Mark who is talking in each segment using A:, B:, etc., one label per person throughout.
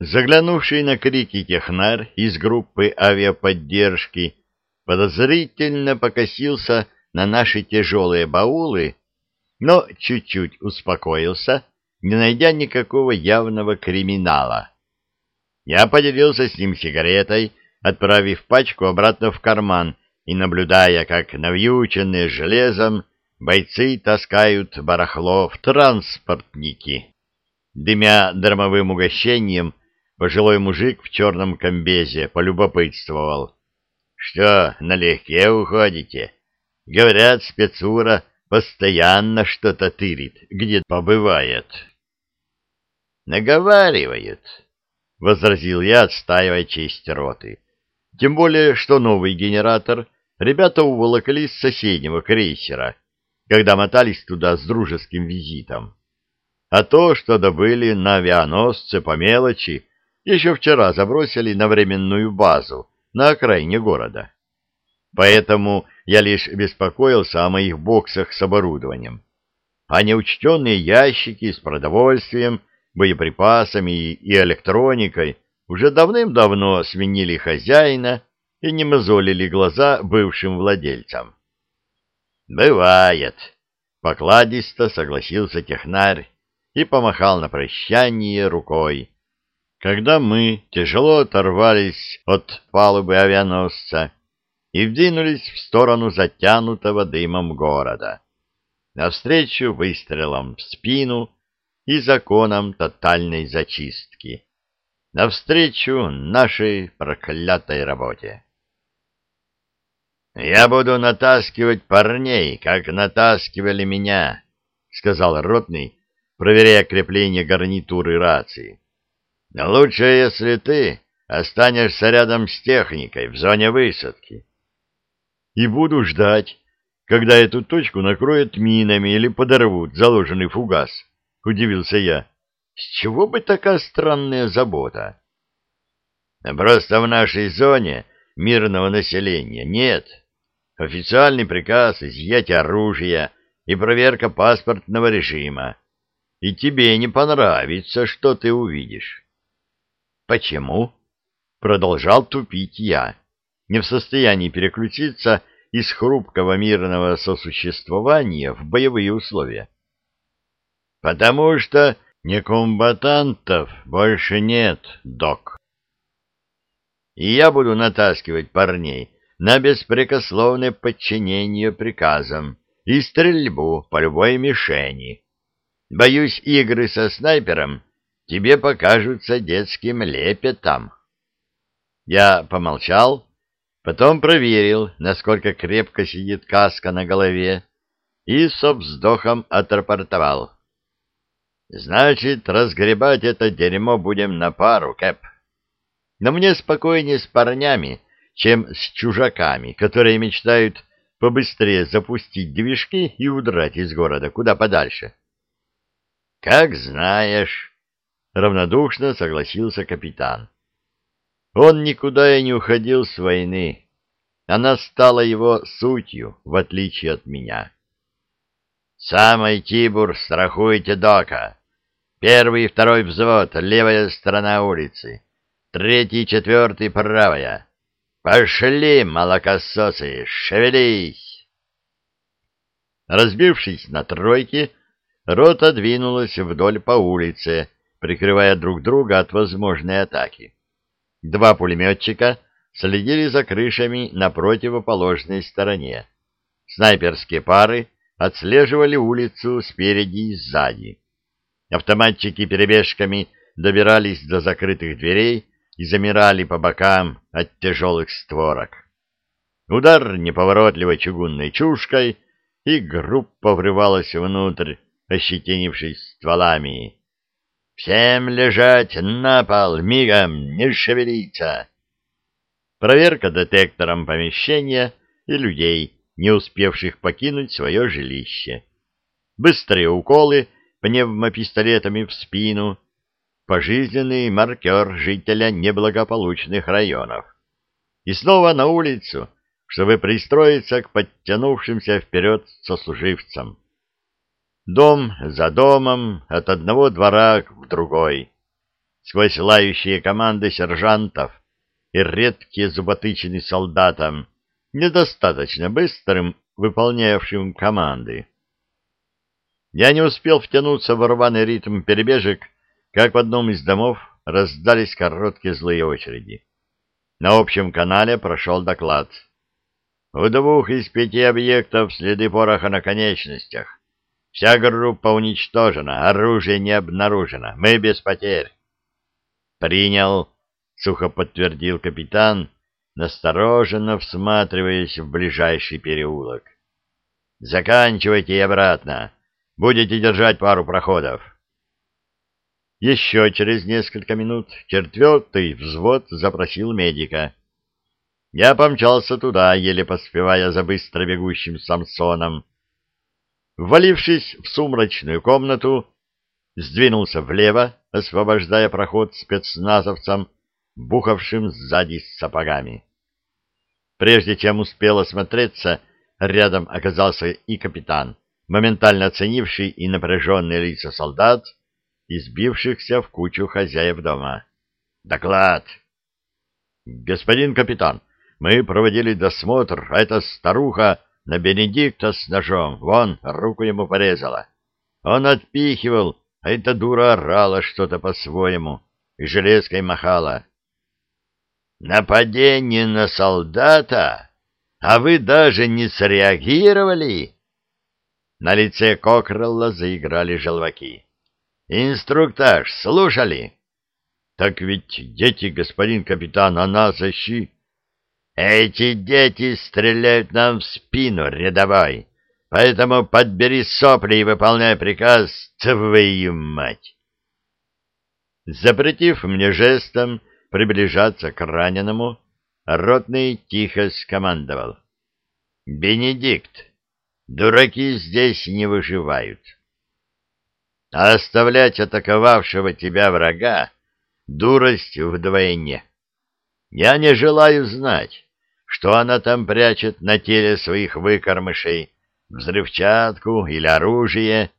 A: Заглянувший на крики технарь из группы авиаподдержки подозрительно покосился на наши тяжелые баулы, но чуть-чуть успокоился, не найдя никакого явного криминала. Я поделился с ним сигаретой, отправив пачку обратно в карман и наблюдая, как навьюченные железом бойцы таскают барахло в транспортники. Дымя дармовым угощением, пожилой мужик в черном комбезе полюбопытствовал. — Что, налегке уходите? Говорят, спецура постоянно что-то тырит, где побывает. — Наговаривают, — возразил я, отстаивая честь роты. Тем более, что новый генератор ребята уволокли с соседнего крейсера, когда мотались туда с дружеским визитом. А то, что добыли на авианосце по мелочи, еще вчера забросили на временную базу на окраине города. Поэтому я лишь беспокоился о моих боксах с оборудованием. А неучтенные ящики с продовольствием, боеприпасами и электроникой уже давным-давно сменили хозяина и не мозолили глаза бывшим владельцам. «Бывает», — покладисто согласился технарь и помахал на прощание рукой. Когда мы тяжело оторвались от палубы авианосца и вдвинулись в сторону затянутого дымом города, навстречу выстрелам в спину и законам тотальной зачистки, навстречу нашей проклятой работе. «Я буду натаскивать парней, как натаскивали меня», — сказал Ротный, проверяя крепление гарнитуры рации. Лучше, если ты останешься рядом с техникой в зоне высадки. И буду ждать, когда эту точку накроют минами или подорвут заложенный фугас, — удивился я. С чего бы такая странная забота? Просто в нашей зоне мирного населения нет. Официальный приказ изъять оружие и проверка паспортного режима и тебе не понравится, что ты увидишь. Почему? Продолжал тупить я, не в состоянии переключиться из хрупкого мирного сосуществования в боевые условия. Потому что некомбатантов больше нет, док. И я буду натаскивать парней на беспрекословное подчинение приказам и стрельбу по любой мишени Боюсь, игры со снайпером тебе покажутся детским лепетом. Я помолчал, потом проверил, насколько крепко сидит каска на голове, и со вздохом отрапортовал. Значит, разгребать это дерьмо будем на пару, Кэп. Но мне спокойнее с парнями, чем с чужаками, которые мечтают побыстрее запустить движки и удрать из города куда подальше. — Как знаешь, — равнодушно согласился капитан. Он никуда и не уходил с войны. Она стала его сутью, в отличие от меня. — Самый Тибур, страхуйте дока. Первый и второй взвод, левая сторона улицы. Третий и четвертый правая. Пошли, молокососы, шевелись! Разбившись на тройки, рота двинулась вдоль по улице, прикрывая друг друга от возможной атаки. Два пулеметчика следили за крышами на противоположной стороне. Снайперские пары отслеживали улицу спереди и сзади. Автоматчики перебежками добирались до закрытых дверей и замирали по бокам от тяжелых створок. Удар неповоротливой чугунной чушкой, и группа врывалась внутрь, ощетинившись стволами. «Всем лежать на пол, мигом, не шевелиться!» Проверка детектором помещения и людей, не успевших покинуть свое жилище. Быстрые уколы пневмопистолетами в спину, пожизненный маркер жителя неблагополучных районов. И снова на улицу, чтобы пристроиться к подтянувшимся вперед сослуживцам дом за домом, от одного двора в другой. сквозь лающие команды сержантов и редкие зуботычины солдатам, недостаточно быстрым выполнявшим команды. Я не успел втянуться в рваный ритм перебежек, как в одном из домов раздались короткие злые очереди. На общем канале прошел доклад. У двух из пяти объектов следы пороха на конечностях. Вся группа уничтожена, оружие не обнаружено, мы без потерь. Принял, сухо подтвердил капитан, настороженно всматриваясь в ближайший переулок. Заканчивайте и обратно. Будете держать пару проходов. Еще через несколько минут четвертый взвод запросил медика. Я помчался туда, еле поспевая за быстро бегущим Самсоном. Ввалившись в сумрачную комнату, сдвинулся влево, освобождая проход спецназовцам, бухавшим сзади с сапогами. Прежде чем успел осмотреться, рядом оказался и капитан, моментально оценивший и напряженные лица солдат, избившихся в кучу хозяев дома. «Доклад!» «Господин капитан, мы проводили досмотр, а эта старуха на Бенедикта с ножом, вон, руку ему порезала. Он отпихивал, а эта дура орала что-то по-своему и железкой махала. «Нападение на солдата? А вы даже не среагировали?» На лице Кокрелла заиграли желваки. «Инструктаж слушали?» «Так ведь дети, господин капитан, она защи...» Эти дети стреляют нам в спину, рядовой, поэтому подбери сопли и выполняй приказ, твою мать. Запретив мне жестом приближаться к раненому, ротный тихо скомандовал. «Бенедикт, дураки здесь не выживают. А оставлять атаковавшего тебя врага — дурость вдвойне. Я не желаю знать, что она там прячет на теле своих выкормышей, взрывчатку или оружие.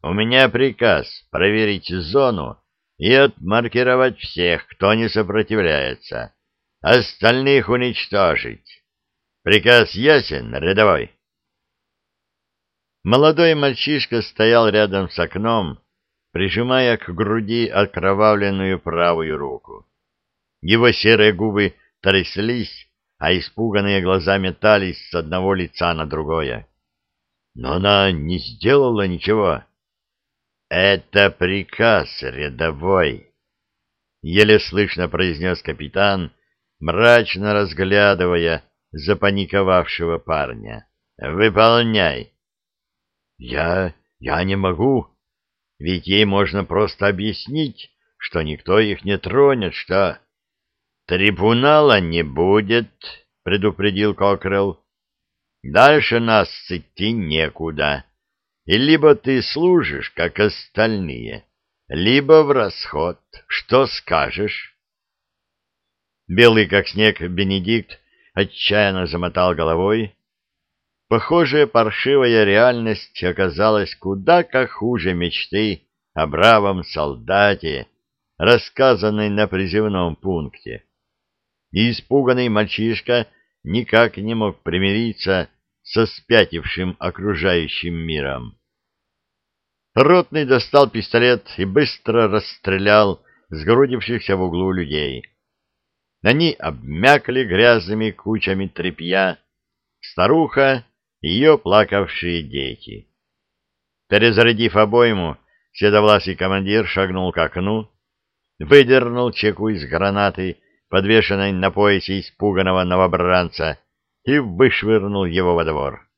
A: У меня приказ проверить зону и отмаркировать всех, кто не сопротивляется, остальных уничтожить. Приказ ясен, рядовой? Молодой мальчишка стоял рядом с окном, прижимая к груди окровавленную правую руку. Его серые губы тряслись, а испуганные глаза метались с одного лица на другое. Но она не сделала ничего. «Это приказ рядовой», — еле слышно произнес капитан, мрачно разглядывая запаниковавшего парня. «Выполняй». «Я... я не могу. Ведь ей можно просто объяснить, что никто их не тронет, что...» «Трибунала не будет», — предупредил Кокрелл. «Дальше нас идти некуда. И либо ты служишь, как остальные, либо в расход. Что скажешь?» Белый, как снег, Бенедикт отчаянно замотал головой. Похожая паршивая реальность оказалась куда как хуже мечты о бравом солдате, рассказанной на призывном пункте и испуганный мальчишка никак не мог примириться со спятившим окружающим миром. Ротный достал пистолет и быстро расстрелял сгрудившихся в углу людей. Они обмякли грязными кучами тряпья, старуха и ее плакавшие дети. Перезарядив обойму, седовласый командир шагнул к окну, выдернул чеку из гранаты подвешенной на поясе испуганного новобранца, и вышвырнул его во двор.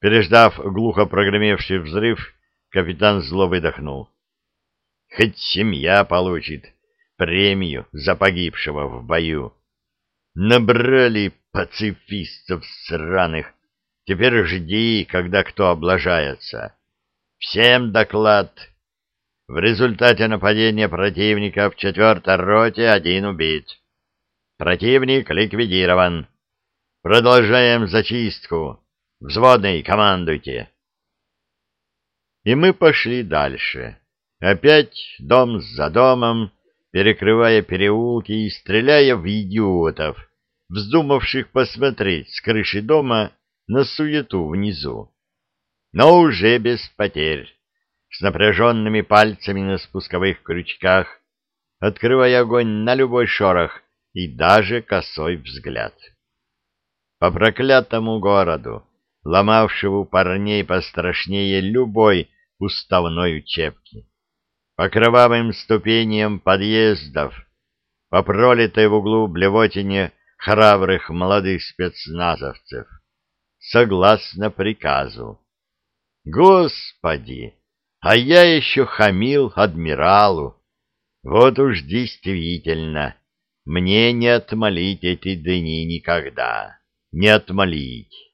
A: Переждав глухо прогремевший взрыв, капитан зло выдохнул. Хоть семья получит премию за погибшего в бою. Набрали пацифистов сраных. Теперь жди, когда кто облажается. Всем доклад в результате нападения противника в четвертой роте один убит. Противник ликвидирован. Продолжаем зачистку. Взводный, командуйте. И мы пошли дальше. Опять дом за домом, перекрывая переулки и стреляя в идиотов, вздумавших посмотреть с крыши дома на суету внизу. Но уже без потерь, с напряженными пальцами на спусковых крючках, открывая огонь на любой шорох и даже косой взгляд. По проклятому городу, ломавшему парней пострашнее любой уставной учебки, по кровавым ступеням подъездов, по пролитой в углу блевотине храбрых молодых спецназовцев, согласно приказу. Господи, а я еще хамил адмиралу. Вот уж действительно, мне не отмолить эти дни никогда, не отмолить.